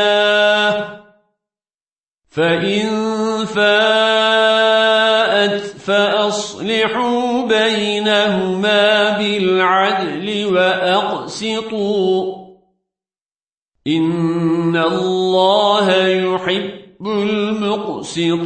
اللَّهِ فَإِن فَاءَتْ فَأَصْلِحُوا بَيْنَهُمَا بِالْعَدْلِ وَأَقْسِطُوا إِنَّ اللَّهَ يُحِبُّ الْمُقْسِطِينَ